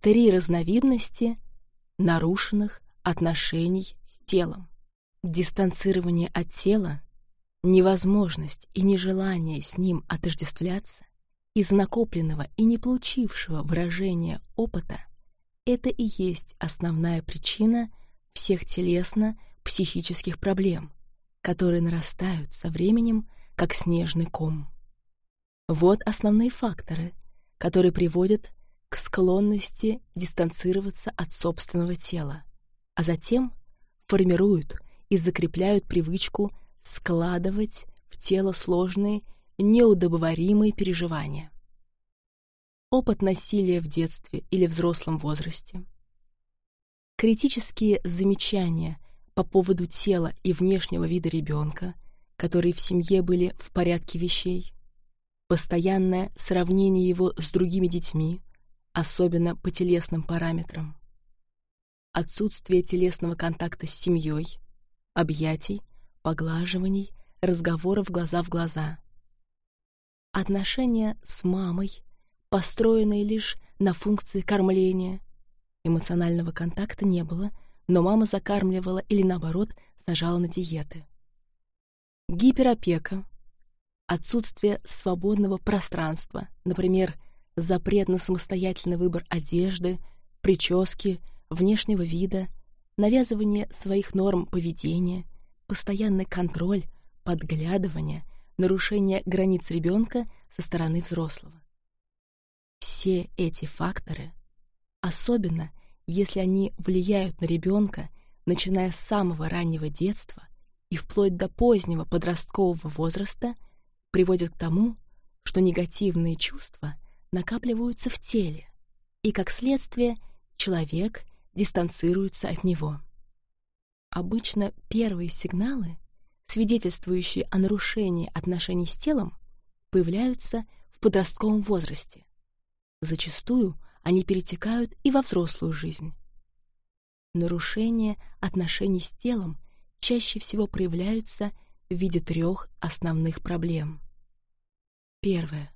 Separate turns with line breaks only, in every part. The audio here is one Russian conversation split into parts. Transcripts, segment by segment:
три разновидности нарушенных отношений с телом. Дистанцирование от тела, невозможность и нежелание с ним отождествляться из накопленного и не получившего выражения опыта — это и есть основная причина всех телесно-психических проблем, которые нарастают со временем, как снежный ком. Вот основные факторы, которые приводят к склонности дистанцироваться от собственного тела, а затем формируют и закрепляют привычку складывать в тело сложные, неудобоваримые переживания. Опыт насилия в детстве или взрослом возрасте. Критические замечания по поводу тела и внешнего вида ребенка, которые в семье были в порядке вещей. Постоянное сравнение его с другими детьми, особенно по телесным параметрам. Отсутствие телесного контакта с семьей, объятий, поглаживаний, разговоров глаза в глаза. Отношения с мамой, построенные лишь на функции кормления. Эмоционального контакта не было, но мама закармливала или, наоборот, сажала на диеты. Гиперопека, отсутствие свободного пространства, например, запрет на самостоятельный выбор одежды, прически, внешнего вида, навязывание своих норм поведения, постоянный контроль, подглядывание, нарушение границ ребенка со стороны взрослого. Все эти факторы, особенно если они влияют на ребенка, начиная с самого раннего детства и вплоть до позднего подросткового возраста, приводят к тому, что негативные чувства накапливаются в теле, и, как следствие, человек дистанцируется от него. Обычно первые сигналы, свидетельствующие о нарушении отношений с телом, появляются в подростковом возрасте. Зачастую они перетекают и во взрослую жизнь. Нарушения отношений с телом чаще всего проявляются в виде трех основных проблем. Первое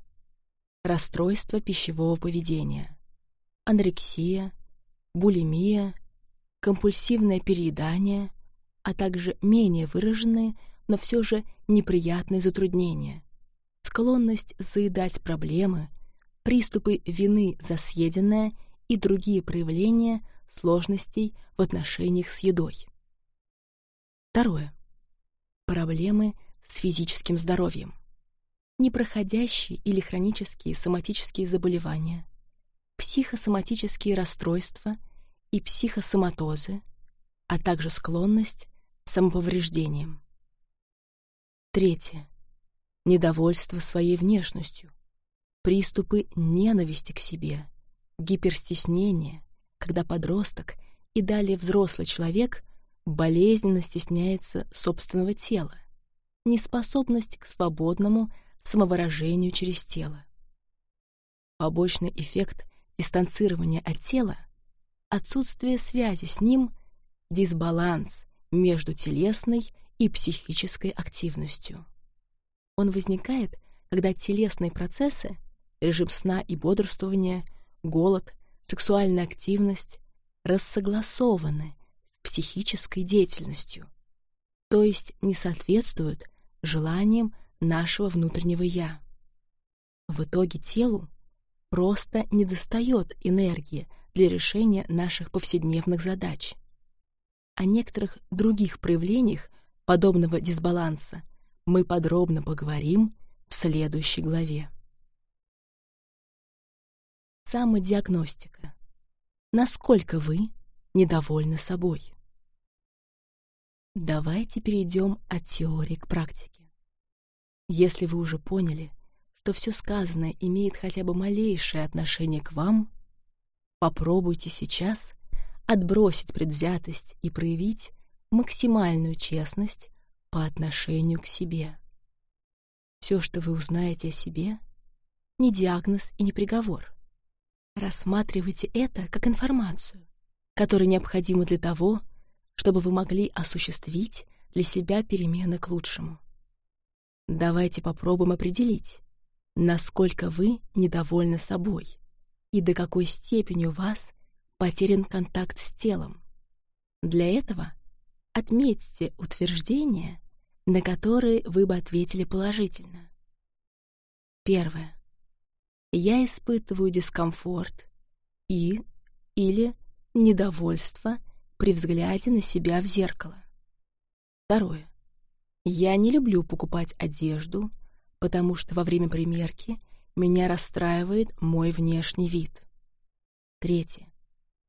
расстройство пищевого поведения, анорексия, булимия, компульсивное переедание, а также менее выраженные, но все же неприятные затруднения, склонность заедать проблемы, приступы вины за съеденное и другие проявления сложностей в отношениях с едой. Второе. Проблемы с физическим здоровьем непроходящие или хронические соматические заболевания, психосоматические расстройства и психосоматозы, а также склонность к самоповреждениям. Третье. Недовольство своей внешностью, приступы ненависти к себе, гиперстеснение, когда подросток и далее взрослый человек болезненно стесняется собственного тела, неспособность к свободному самовыражению через тело. Побочный эффект дистанцирования от тела — отсутствие связи с ним, дисбаланс между телесной и психической активностью. Он возникает, когда телесные процессы, режим сна и бодрствования, голод, сексуальная активность рассогласованы с психической деятельностью, то есть не соответствуют желаниям нашего внутреннего «я». В итоге телу просто недостает энергии для решения наших повседневных задач. О некоторых других проявлениях подобного дисбаланса мы подробно поговорим в следующей главе. Самодиагностика. Насколько вы недовольны собой? Давайте перейдем от теории к практике. Если вы уже поняли, что все сказанное имеет хотя бы малейшее отношение к вам, попробуйте сейчас отбросить предвзятость и проявить максимальную честность по отношению к себе. Все, что вы узнаете о себе, не диагноз и не приговор. Рассматривайте это как информацию, которая необходима для того, чтобы вы могли осуществить для себя перемены к лучшему. Давайте попробуем определить, насколько вы недовольны собой и до какой степени у вас потерян контакт с телом. Для этого отметьте утверждения, на которые вы бы ответили положительно. Первое. Я испытываю дискомфорт и или недовольство при взгляде на себя в зеркало. Второе. Я не люблю покупать одежду, потому что во время примерки меня расстраивает мой внешний вид. Третье.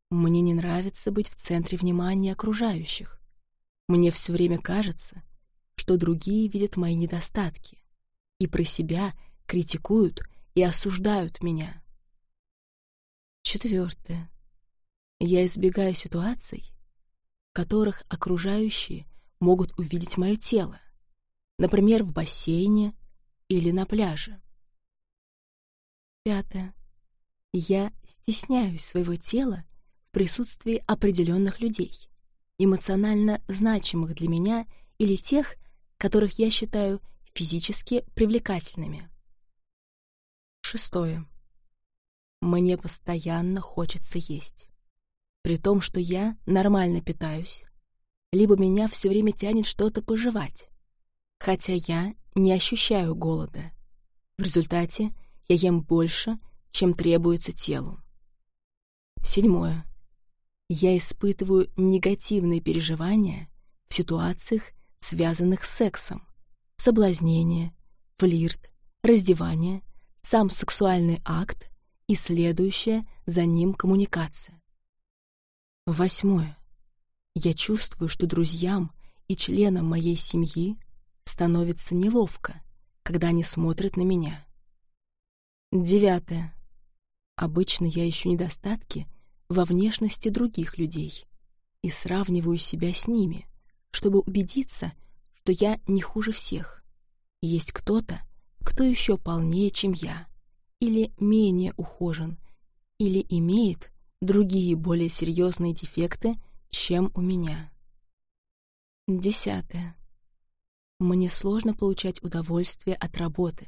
Мне не нравится быть в центре внимания окружающих. Мне все время кажется, что другие видят мои недостатки и про себя критикуют и осуждают меня. Четвертое. Я избегаю ситуаций, в которых окружающие могут увидеть мое тело, например, в бассейне или на пляже. Пятое. Я стесняюсь своего тела в присутствии определенных людей, эмоционально значимых для меня или тех, которых я считаю физически привлекательными. Шестое. Мне постоянно хочется есть. При том, что я нормально питаюсь, либо меня все время тянет что-то пожевать, хотя я не ощущаю голода. В результате я ем больше, чем требуется телу. Седьмое. Я испытываю негативные переживания в ситуациях, связанных с сексом. Соблазнение, флирт, раздевание, сам сексуальный акт и следующая за ним коммуникация. Восьмое. Я чувствую, что друзьям и членам моей семьи становится неловко, когда они смотрят на меня. Девятое. Обычно я ищу недостатки во внешности других людей и сравниваю себя с ними, чтобы убедиться, что я не хуже всех. Есть кто-то, кто еще полнее, чем я, или менее ухожен, или имеет другие более серьезные дефекты, чем у меня. Десятое. Мне сложно получать удовольствие от работы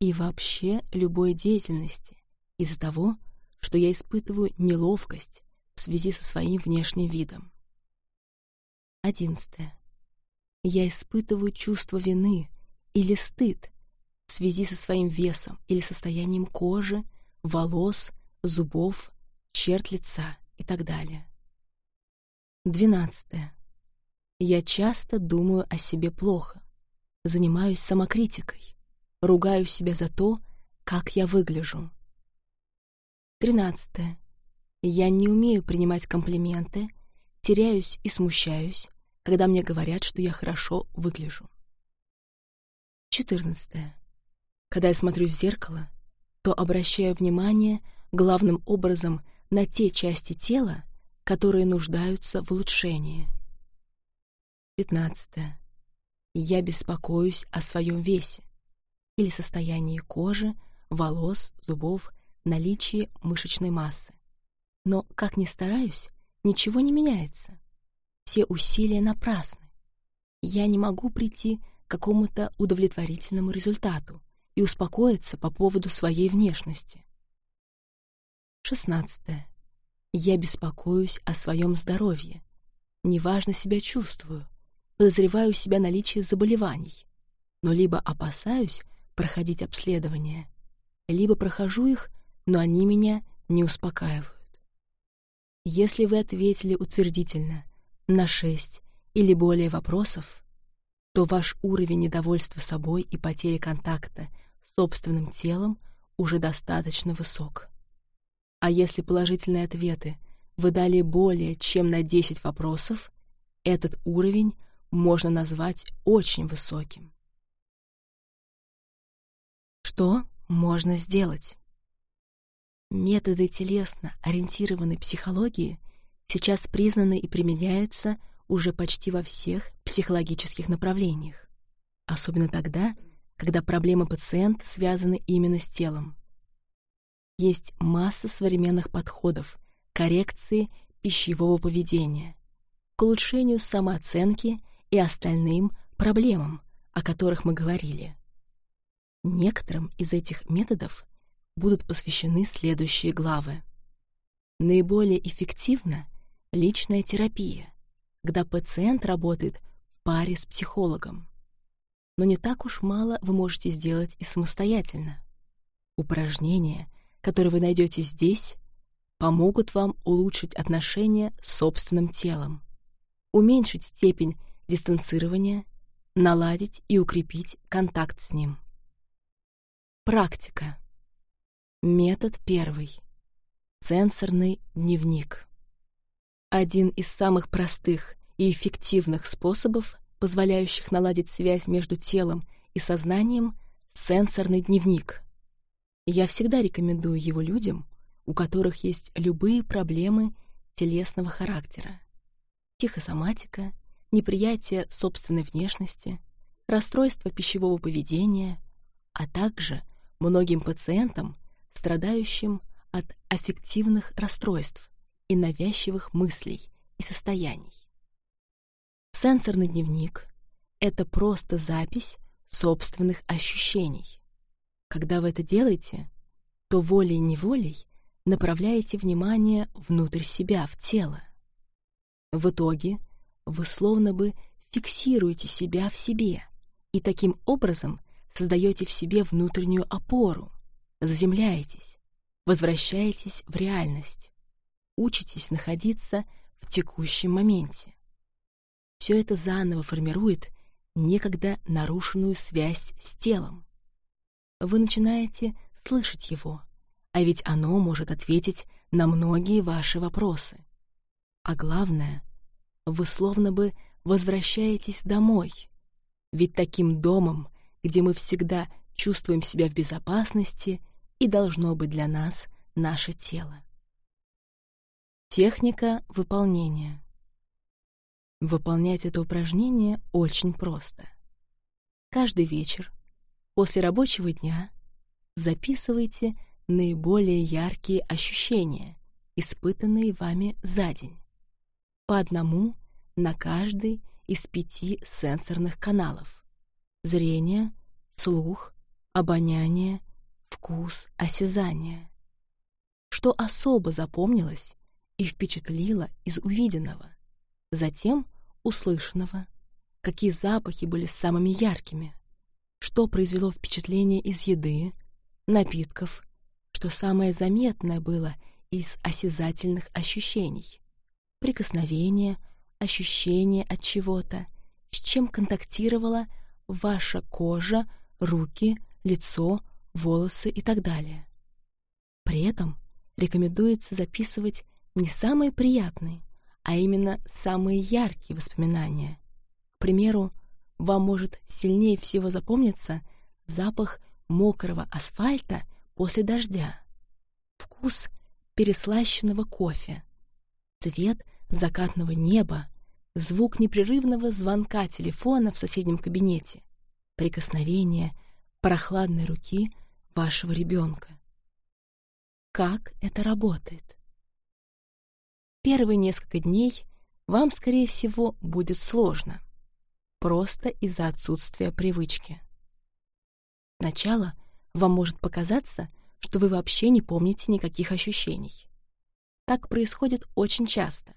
и вообще любой деятельности из-за того, что я испытываю неловкость в связи со своим внешним видом. Одиннадцатое. Я испытываю чувство вины или стыд в связи со своим весом или состоянием кожи, волос, зубов, черт лица и так далее. Двенадцатое. Я часто думаю о себе плохо, занимаюсь самокритикой, ругаю себя за то, как я выгляжу. Тринадцатое. Я не умею принимать комплименты, теряюсь и смущаюсь, когда мне говорят, что я хорошо выгляжу. Четырнадцатое. Когда я смотрю в зеркало, то обращаю внимание главным образом на те части тела, которые нуждаются в улучшении. Пятнадцатое. Я беспокоюсь о своем весе или состоянии кожи, волос, зубов, наличии мышечной массы. Но, как ни стараюсь, ничего не меняется. Все усилия напрасны. Я не могу прийти к какому-то удовлетворительному результату и успокоиться по поводу своей внешности. Шестнадцатое. Я беспокоюсь о своем здоровье. Неважно себя чувствую. Подозреваю себя наличие заболеваний. Но либо опасаюсь проходить обследование, либо прохожу их, но они меня не успокаивают. Если вы ответили утвердительно на шесть или более вопросов, то ваш уровень недовольства собой и потери контакта с собственным телом уже достаточно высок. А если положительные ответы вы дали более чем на 10 вопросов, этот уровень можно назвать очень высоким. Что можно сделать? Методы телесно-ориентированной психологии сейчас признаны и применяются уже почти во всех психологических направлениях, особенно тогда, когда проблемы пациента связаны именно с телом. Есть масса современных подходов коррекции пищевого поведения, к улучшению самооценки и остальным проблемам, о которых мы говорили. Некоторым из этих методов будут посвящены следующие главы. Наиболее эффективна личная терапия, когда пациент работает в паре с психологом. Но не так уж мало вы можете сделать и самостоятельно. Упражнения, которые вы найдете здесь, помогут вам улучшить отношения с собственным телом, уменьшить степень дистанцирования, наладить и укрепить контакт с ним. Практика. Метод первый. Сенсорный дневник. Один из самых простых и эффективных способов, позволяющих наладить связь между телом и сознанием, сенсорный дневник. Я всегда рекомендую его людям, у которых есть любые проблемы телесного характера. Психосоматика, неприятие собственной внешности, расстройство пищевого поведения, а также многим пациентам, страдающим от аффективных расстройств и навязчивых мыслей и состояний. Сенсорный дневник — это просто запись собственных ощущений. Когда вы это делаете, то волей-неволей направляете внимание внутрь себя, в тело. В итоге вы словно бы фиксируете себя в себе и таким образом создаете в себе внутреннюю опору, заземляетесь, возвращаетесь в реальность, учитесь находиться в текущем моменте. Все это заново формирует некогда нарушенную связь с телом. Вы начинаете слышать его, а ведь оно может ответить на многие ваши вопросы. А главное, вы словно бы возвращаетесь домой, ведь таким домом, где мы всегда чувствуем себя в безопасности, и должно быть для нас наше тело. Техника выполнения. Выполнять это упражнение очень просто. Каждый вечер после рабочего дня записывайте наиболее яркие ощущения, испытанные вами за день. По одному на каждый из пяти сенсорных каналов. Зрение, слух, обоняние, вкус, осязание. Что особо запомнилось и впечатлило из увиденного, затем услышанного, какие запахи были самыми яркими, что произвело впечатление из еды, напитков, что самое заметное было из осязательных ощущений. Прикосновение, ощущение от чего-то, с чем контактировала ваша кожа, руки, лицо, волосы и так далее. При этом рекомендуется записывать не самые приятные, а именно самые яркие воспоминания. К примеру, вам может сильнее всего запомниться запах мокрого асфальта после дождя, вкус переслащенного кофе, цвет закатного неба, звук непрерывного звонка телефона в соседнем кабинете, прикосновение прохладной руки вашего ребенка. Как это работает? Первые несколько дней вам, скорее всего, будет сложно, просто из-за отсутствия привычки. Сначала вам может показаться, что вы вообще не помните никаких ощущений. Так происходит очень часто.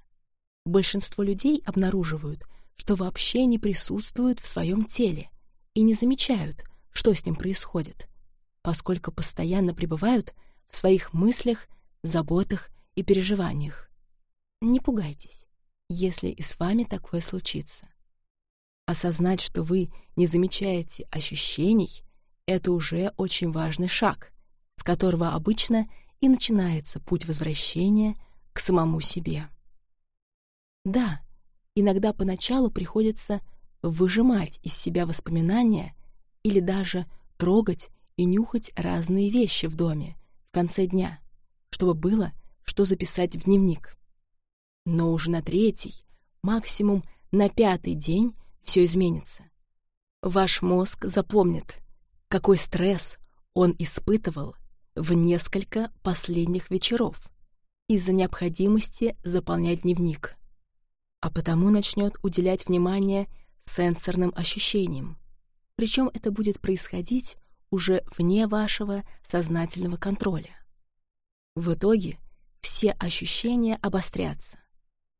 Большинство людей обнаруживают, что вообще не присутствуют в своем теле и не замечают, что с ним происходит, поскольку постоянно пребывают в своих мыслях, заботах и переживаниях. Не пугайтесь, если и с вами такое случится. Осознать, что вы не замечаете ощущений, это уже очень важный шаг, с которого обычно и начинается путь возвращения к самому себе. Да, иногда поначалу приходится выжимать из себя воспоминания или даже трогать и нюхать разные вещи в доме в конце дня, чтобы было что записать в дневник. Но уже на третий, максимум на пятый день все изменится. Ваш мозг запомнит, какой стресс он испытывал в несколько последних вечеров из-за необходимости заполнять дневник, а потому начнет уделять внимание сенсорным ощущениям. Причем это будет происходить уже вне вашего сознательного контроля. В итоге все ощущения обострятся.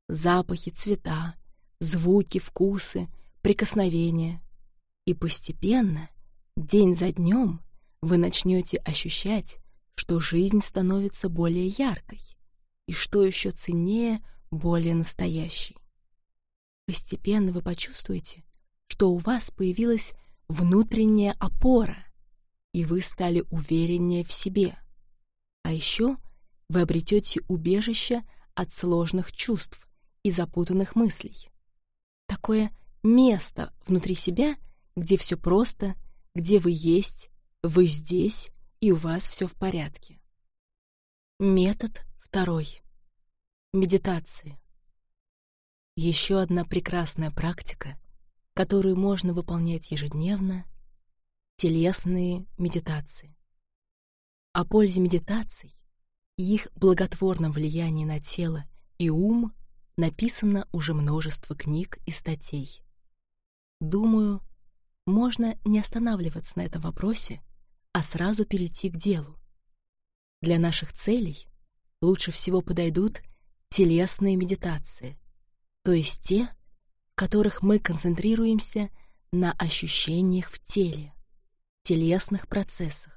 Запахи, цвета, звуки, вкусы, прикосновения. И постепенно, день за днем, вы начнете ощущать, что жизнь становится более яркой и, что еще ценнее, более настоящей. Постепенно вы почувствуете, что у вас появилась внутренняя опора, и вы стали увереннее в себе. А еще вы обретете убежище от сложных чувств и запутанных мыслей. Такое место внутри себя, где все просто, где вы есть, вы здесь, и у вас все в порядке. Метод второй. Медитации. Еще одна прекрасная практика, которую можно выполнять ежедневно — телесные медитации. О пользе медитаций и их благотворном влиянии на тело и ум написано уже множество книг и статей. Думаю, можно не останавливаться на этом вопросе, а сразу перейти к делу. Для наших целей лучше всего подойдут телесные медитации, то есть те, в которых мы концентрируемся на ощущениях в теле, телесных процессах.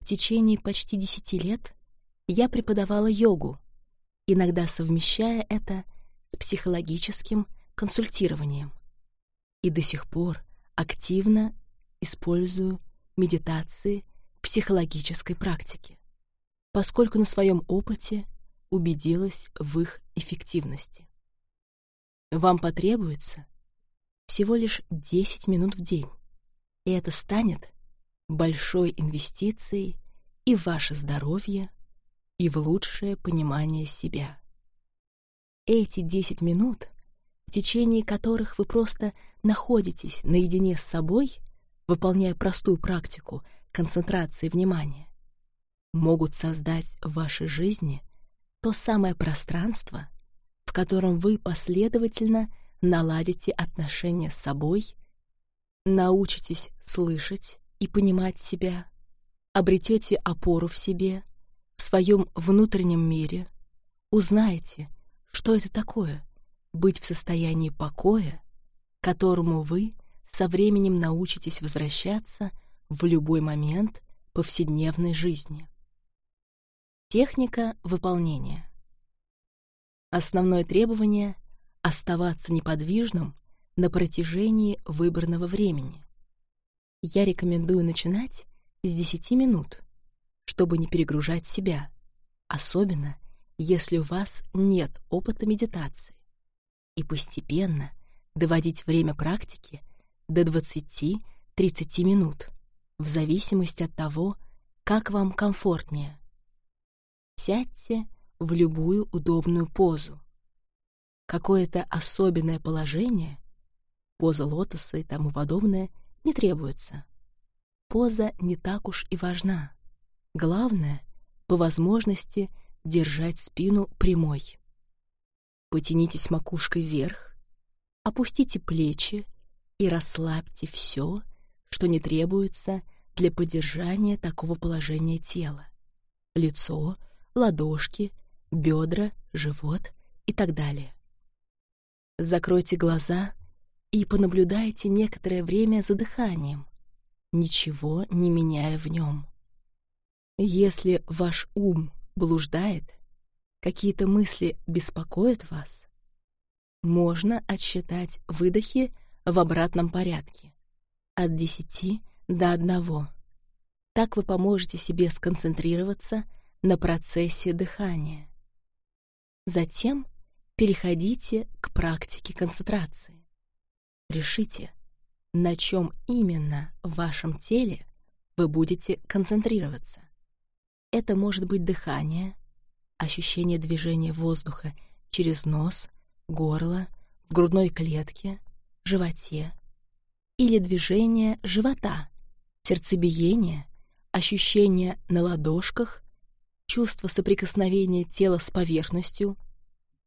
В течение почти десяти лет я преподавала йогу, иногда совмещая это с психологическим консультированием. И до сих пор активно использую медитации психологической практики, поскольку на своем опыте убедилась в их эффективности. Вам потребуется всего лишь 10 минут в день, и это станет большой инвестицией и в ваше здоровье, и в лучшее понимание себя. Эти 10 минут, в течение которых вы просто находитесь наедине с собой, выполняя простую практику концентрации внимания, могут создать в вашей жизни то самое пространство, в котором вы последовательно наладите отношения с собой, научитесь слышать и понимать себя, обретете опору в себе — в своем внутреннем мире, узнаете, что это такое — быть в состоянии покоя, которому вы со временем научитесь возвращаться в любой момент повседневной жизни. Техника выполнения. Основное требование — оставаться неподвижным на протяжении выбранного времени. Я рекомендую начинать с 10 минут, чтобы не перегружать себя, особенно если у вас нет опыта медитации, и постепенно доводить время практики до 20-30 минут, в зависимости от того, как вам комфортнее. Сядьте в любую удобную позу. Какое-то особенное положение, поза лотоса и тому подобное, не требуется. Поза не так уж и важна. Главное, по возможности, держать спину прямой. Потянитесь макушкой вверх, опустите плечи и расслабьте все, что не требуется для поддержания такого положения тела. Лицо, ладошки, бедра, живот и так далее. Закройте глаза и понаблюдайте некоторое время за дыханием, ничего не меняя в нем. Если ваш ум блуждает, какие-то мысли беспокоят вас, можно отсчитать выдохи в обратном порядке, от 10 до 1. Так вы поможете себе сконцентрироваться на процессе дыхания. Затем переходите к практике концентрации. Решите, на чем именно в вашем теле вы будете концентрироваться. Это может быть дыхание, ощущение движения воздуха через нос, горло, в грудной клетке, животе, или движение живота, сердцебиение, ощущение на ладошках, чувство соприкосновения тела с поверхностью,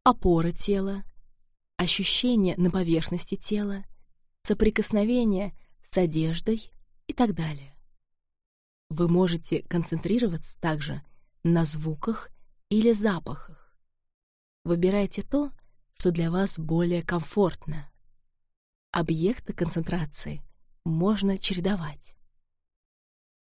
опора тела, ощущение на поверхности тела, соприкосновение с одеждой и так далее. Вы можете концентрироваться также на звуках или запахах. Выбирайте то, что для вас более комфортно. Объекты концентрации можно чередовать.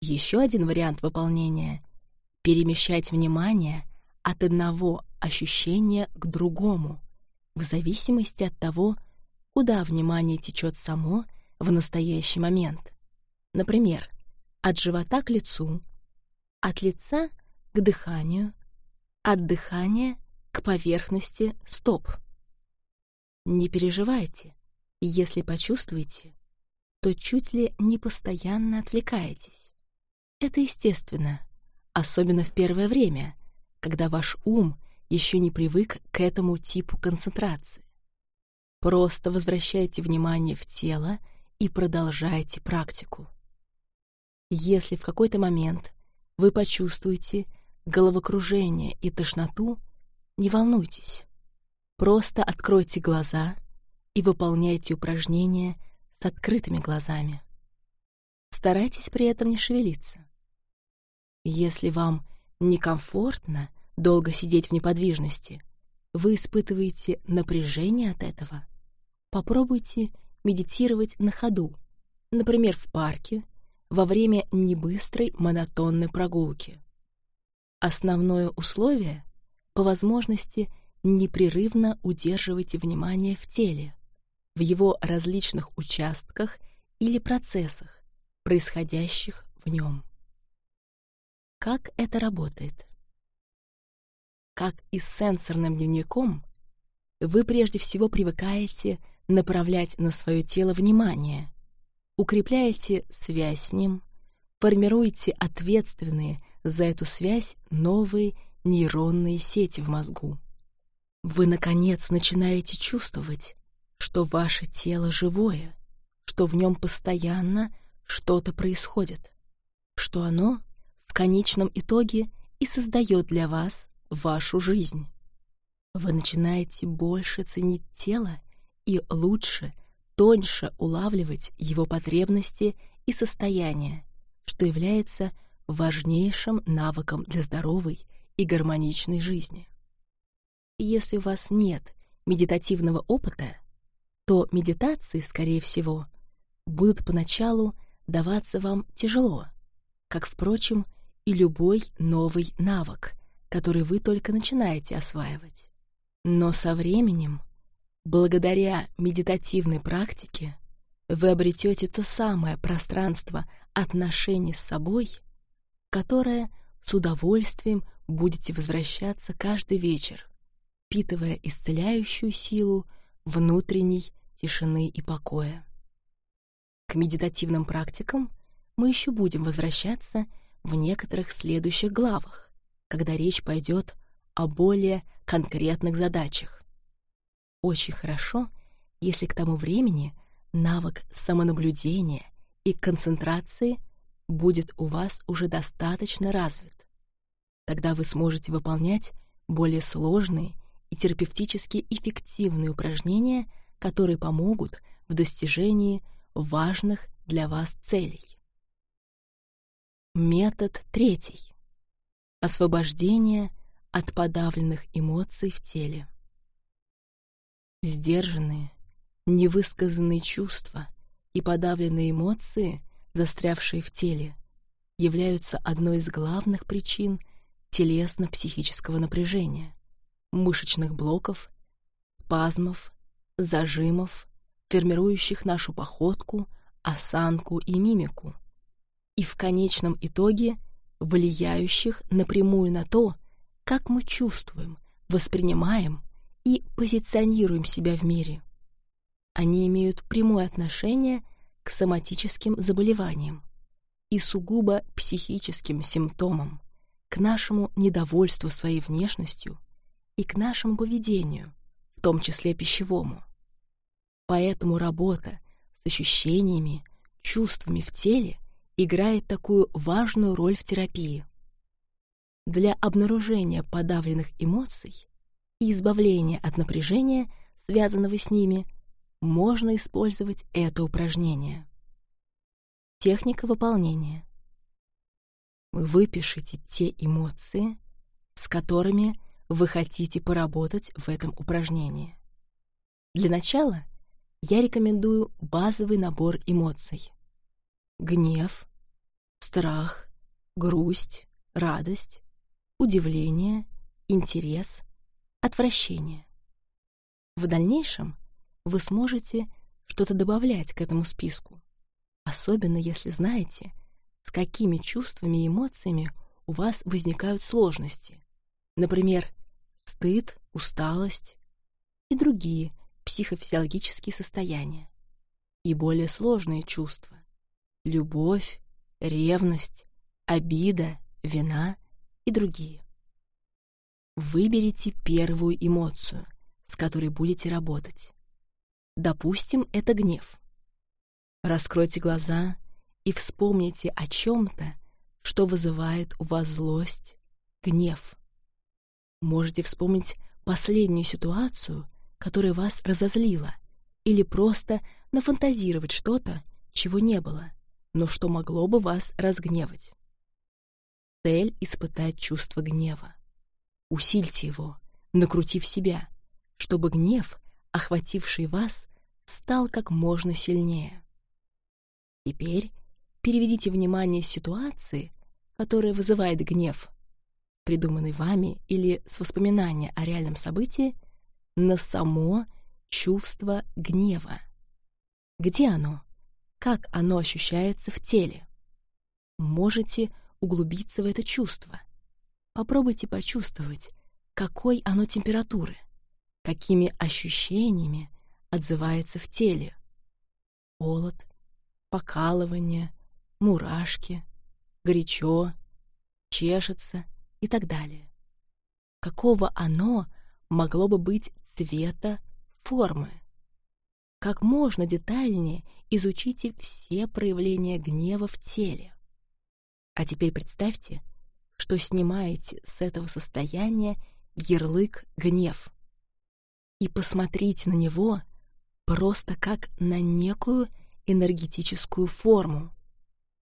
Еще один вариант выполнения — перемещать внимание от одного ощущения к другому, в зависимости от того, куда внимание течет само в настоящий момент. Например, от живота к лицу, от лица к дыханию, от дыхания к поверхности стоп. Не переживайте, если почувствуете, то чуть ли не постоянно отвлекаетесь. Это естественно, особенно в первое время, когда ваш ум еще не привык к этому типу концентрации. Просто возвращайте внимание в тело и продолжайте практику. Если в какой-то момент вы почувствуете головокружение и тошноту, не волнуйтесь. Просто откройте глаза и выполняйте упражнения с открытыми глазами. Старайтесь при этом не шевелиться. Если вам некомфортно долго сидеть в неподвижности, вы испытываете напряжение от этого, попробуйте медитировать на ходу, например, в парке, во время небыстрой монотонной прогулки. Основное условие — по возможности непрерывно удерживайте внимание в теле, в его различных участках или процессах, происходящих в нем. Как это работает? Как и с сенсорным дневником, вы прежде всего привыкаете направлять на свое тело внимание, укрепляете связь с ним, формируете ответственные за эту связь новые нейронные сети в мозгу. Вы, наконец, начинаете чувствовать, что ваше тело живое, что в нем постоянно что-то происходит, что оно в конечном итоге и создает для вас вашу жизнь. Вы начинаете больше ценить тело и лучше, тоньше улавливать его потребности и состояния, что является важнейшим навыком для здоровой и гармоничной жизни. Если у вас нет медитативного опыта, то медитации, скорее всего, будут поначалу даваться вам тяжело, как, впрочем, и любой новый навык, который вы только начинаете осваивать. Но со временем Благодаря медитативной практике вы обретете то самое пространство отношений с собой, которое с удовольствием будете возвращаться каждый вечер, впитывая исцеляющую силу внутренней тишины и покоя. К медитативным практикам мы еще будем возвращаться в некоторых следующих главах, когда речь пойдет о более конкретных задачах очень хорошо, если к тому времени навык самонаблюдения и концентрации будет у вас уже достаточно развит. Тогда вы сможете выполнять более сложные и терапевтически эффективные упражнения, которые помогут в достижении важных для вас целей. Метод третий. Освобождение от подавленных эмоций в теле. Сдержанные, невысказанные чувства и подавленные эмоции, застрявшие в теле, являются одной из главных причин телесно-психического напряжения, мышечных блоков, пазмов, зажимов, формирующих нашу походку, осанку и мимику, и в конечном итоге влияющих напрямую на то, как мы чувствуем, воспринимаем и позиционируем себя в мире. Они имеют прямое отношение к соматическим заболеваниям и сугубо психическим симптомам, к нашему недовольству своей внешностью и к нашему поведению, в том числе пищевому. Поэтому работа с ощущениями, чувствами в теле играет такую важную роль в терапии. Для обнаружения подавленных эмоций и избавления от напряжения, связанного с ними, можно использовать это упражнение. Техника выполнения. выпишите те эмоции, с которыми вы хотите поработать в этом упражнении. Для начала я рекомендую базовый набор эмоций. Гнев, страх, грусть, радость, удивление, интерес, отвращение. В дальнейшем вы сможете что-то добавлять к этому списку, особенно если знаете, с какими чувствами и эмоциями у вас возникают сложности, например, стыд, усталость и другие психофизиологические состояния, и более сложные чувства — любовь, ревность, обида, вина и другие. Выберите первую эмоцию, с которой будете работать. Допустим, это гнев. Раскройте глаза и вспомните о чем-то, что вызывает у вас злость, гнев. Можете вспомнить последнюю ситуацию, которая вас разозлила, или просто нафантазировать что-то, чего не было, но что могло бы вас разгневать. Цель — испытать чувство гнева. Усильте его, накрутив себя, чтобы гнев, охвативший вас, стал как можно сильнее. Теперь переведите внимание ситуации, которая вызывает гнев, придуманный вами или с воспоминания о реальном событии, на само чувство гнева. Где оно? Как оно ощущается в теле? Можете углубиться в это чувство. Попробуйте почувствовать, какой оно температуры, какими ощущениями отзывается в теле. Холод, покалывание, мурашки, горячо, чешется и так далее. Какого оно могло бы быть цвета, формы? Как можно детальнее изучите все проявления гнева в теле. А теперь представьте, что снимаете с этого состояния ярлык «гнев» и посмотрите на него просто как на некую энергетическую форму,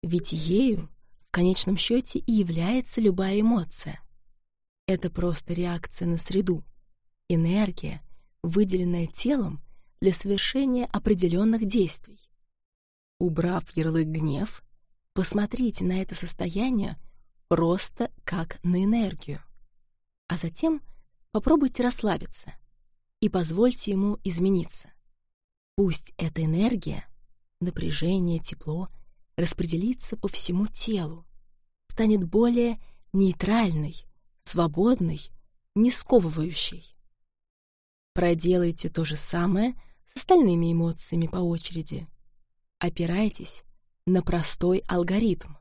ведь ею конечном счете и является любая эмоция. Это просто реакция на среду, энергия, выделенная телом для совершения определенных действий. Убрав ярлык «гнев», посмотрите на это состояние просто как на энергию, а затем попробуйте расслабиться и позвольте ему измениться. Пусть эта энергия, напряжение, тепло распределится по всему телу, станет более нейтральной, свободной, не сковывающей. Проделайте то же самое с остальными эмоциями по очереди. Опирайтесь на простой алгоритм.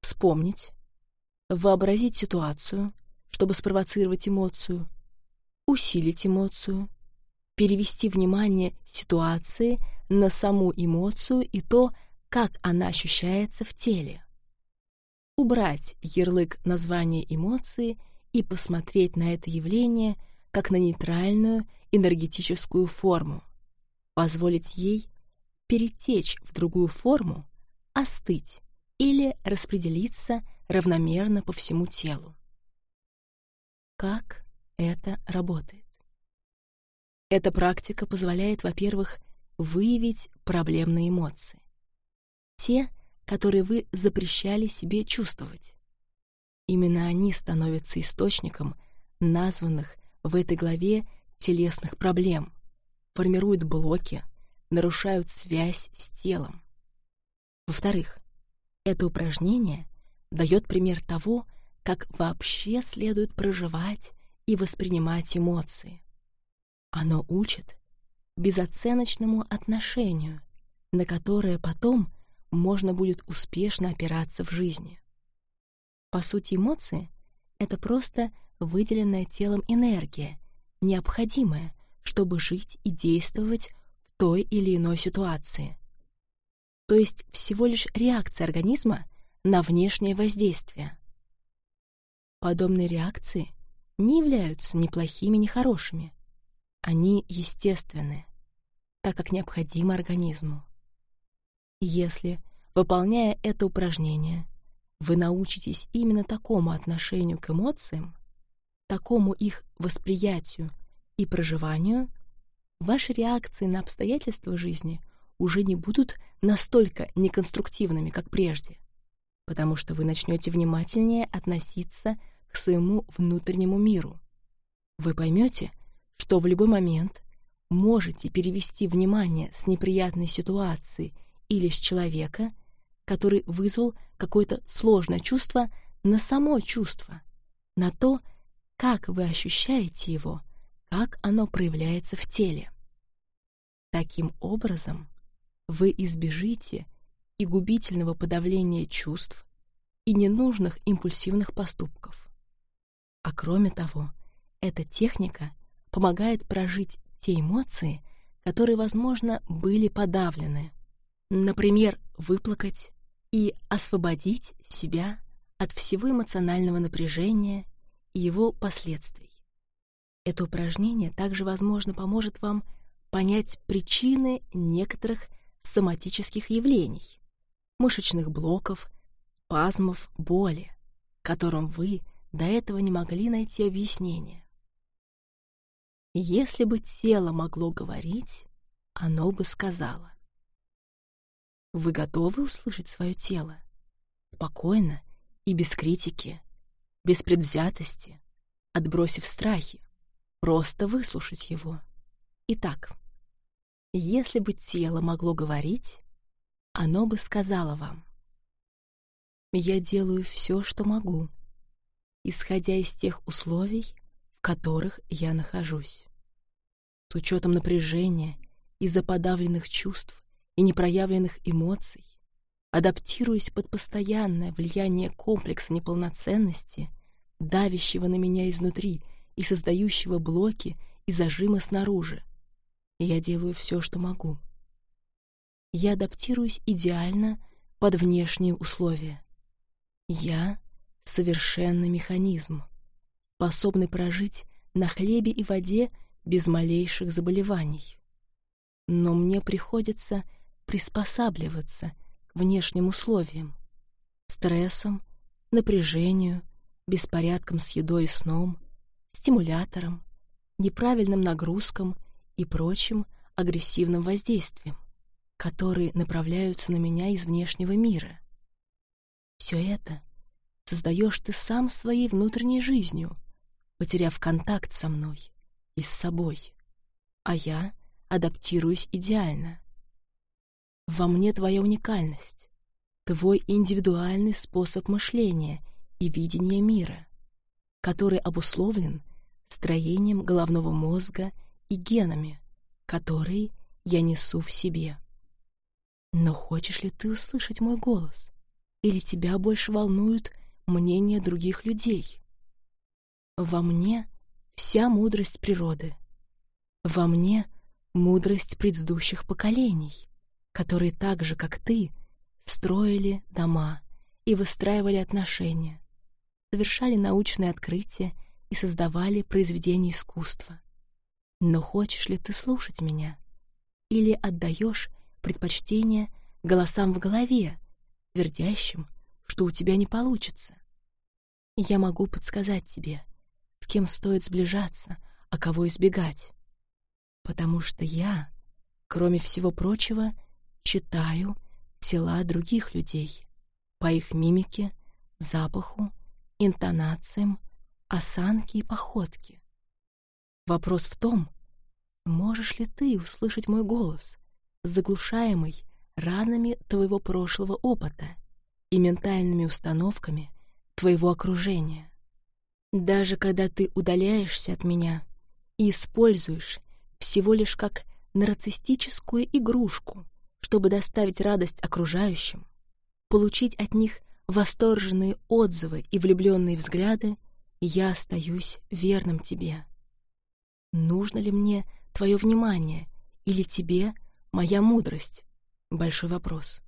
Вспомнить, вообразить ситуацию, чтобы спровоцировать эмоцию, усилить эмоцию, перевести внимание ситуации на саму эмоцию и то, как она ощущается в теле. Убрать ярлык названия эмоции и посмотреть на это явление как на нейтральную энергетическую форму, позволить ей перетечь в другую форму, остыть или распределиться равномерно по всему телу. Как это работает? Эта практика позволяет, во-первых, выявить проблемные эмоции. Те, которые вы запрещали себе чувствовать. Именно они становятся источником названных в этой главе телесных проблем, формируют блоки, нарушают связь с телом. Во-вторых, это упражнение дает пример того, как вообще следует проживать и воспринимать эмоции. Оно учит безоценочному отношению, на которое потом можно будет успешно опираться в жизни. По сути, эмоции — это просто выделенная телом энергия, необходимая, чтобы жить и действовать в той или иной ситуации. То есть всего лишь реакция организма на внешнее воздействие. Подобные реакции не являются ни плохими, ни хорошими. Они естественны, так как необходимы организму. Если, выполняя это упражнение, вы научитесь именно такому отношению к эмоциям, такому их восприятию и проживанию, ваши реакции на обстоятельства жизни уже не будут настолько неконструктивными, как прежде, потому что вы начнете внимательнее относиться к своему внутреннему миру. Вы поймете, что в любой момент можете перевести внимание с неприятной ситуации или с человека, который вызвал какое-то сложное чувство, на само чувство, на то, как вы ощущаете его, как оно проявляется в теле. Таким образом, вы избежите и губительного подавления чувств, и ненужных импульсивных поступков. А кроме того, эта техника помогает прожить те эмоции, которые, возможно, были подавлены. Например, выплакать и освободить себя от всего эмоционального напряжения и его последствий. Это упражнение также, возможно, поможет вам понять причины некоторых соматических явлений, мышечных блоков, спазмов, боли, которым вы до этого не могли найти объяснение. Если бы тело могло говорить, оно бы сказала. Вы готовы услышать свое тело? Спокойно и без критики, без предвзятости, отбросив страхи, просто выслушать его. Итак, если бы тело могло говорить, оно бы сказала вам. Я делаю все, что могу, исходя из тех условий, в которых я нахожусь. С учетом напряжения из-за подавленных чувств и непроявленных эмоций, адаптируясь под постоянное влияние комплекса неполноценности, давящего на меня изнутри и создающего блоки и зажимы снаружи. Я делаю все, что могу. Я адаптируюсь идеально под внешние условия. Я — совершенный механизм, способный прожить на хлебе и воде без малейших заболеваний. Но мне приходится приспосабливаться к внешним условиям, стрессам, напряжению, беспорядкам с едой и сном, стимуляторам, неправильным нагрузкам и прочим агрессивным воздействиям, которые направляются на меня из внешнего мира. Все это создаешь ты сам своей внутренней жизнью, потеряв контакт со мной и с собой, а я адаптируюсь идеально. Во мне твоя уникальность, твой индивидуальный способ мышления и видения мира, который обусловлен строением головного мозга и генами, которые я несу в себе. Но хочешь ли ты услышать мой голос? Или тебя больше волнуют мнения других людей? Во мне вся мудрость природы. Во мне мудрость предыдущих поколений, которые так же, как ты, строили дома и выстраивали отношения, совершали научные открытия и создавали произведения искусства. Но хочешь ли ты слушать меня? Или отдаешь предпочтение голосам в голове, твердящим, что у тебя не получится? Я могу подсказать тебе, с кем стоит сближаться, а кого избегать. Потому что я, кроме всего прочего, читаю тела других людей по их мимике, запаху, интонациям, осанке и походке. Вопрос в том, можешь ли ты услышать мой голос, заглушаемый ранами твоего прошлого опыта и ментальными установками твоего окружения. Даже когда ты удаляешься от меня и используешь всего лишь как нарциссическую игрушку, чтобы доставить радость окружающим, получить от них восторженные отзывы и влюбленные взгляды, я остаюсь верным тебе. Нужно ли мне твое внимание или тебе моя мудрость? Большой вопрос.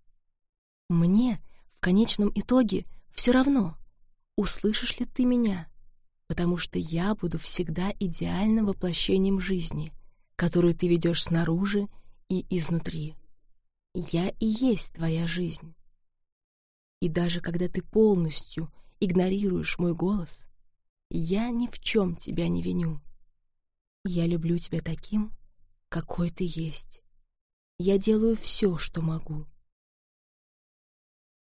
Мне в конечном итоге все равно, услышишь ли ты меня, потому что я буду всегда идеальным воплощением жизни, которую ты ведешь снаружи и изнутри. Я и есть твоя жизнь. И даже когда ты полностью игнорируешь мой голос, я ни в чем тебя не виню. Я люблю тебя таким, какой ты есть. Я делаю все, что могу,